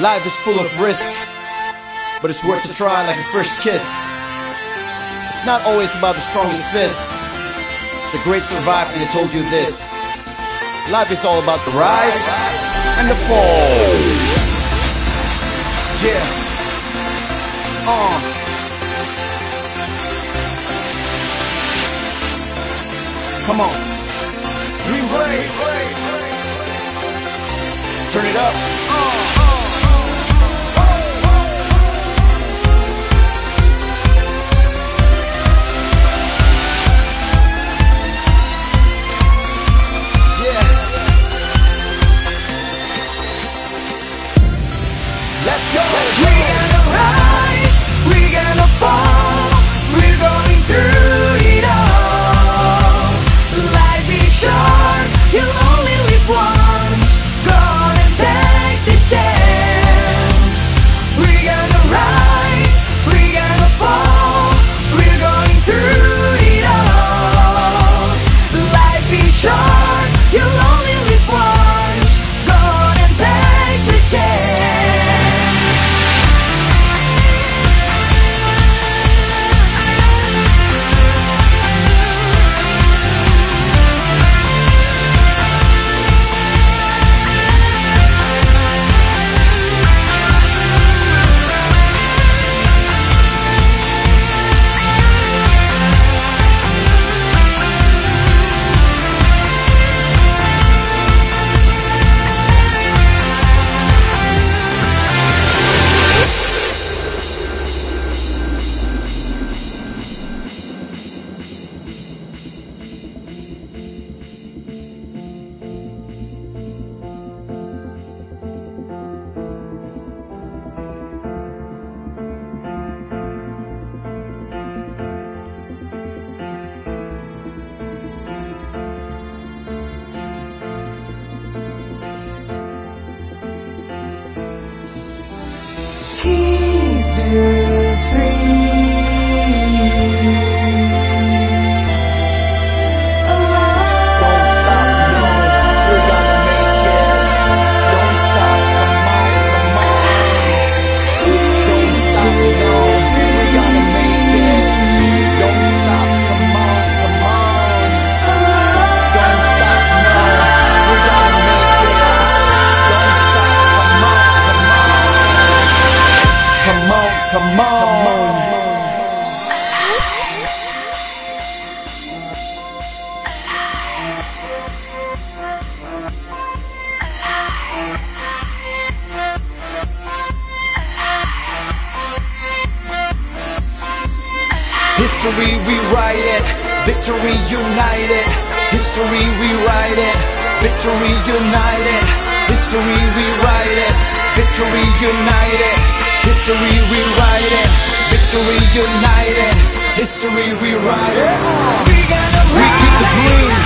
Life is full of risk, but it's worth a try like a first kiss. It's not always about the strongest fist. The great survived and they told you this. Life is all about the rise and the fall. Yeah. Uh. Come on. Dream brave. Turn it up. Yeah. Keep History we write it, victory united. History we write it, victory united. History we write it, victory united. History we write it, victory united. History we write it. We We keep the dream.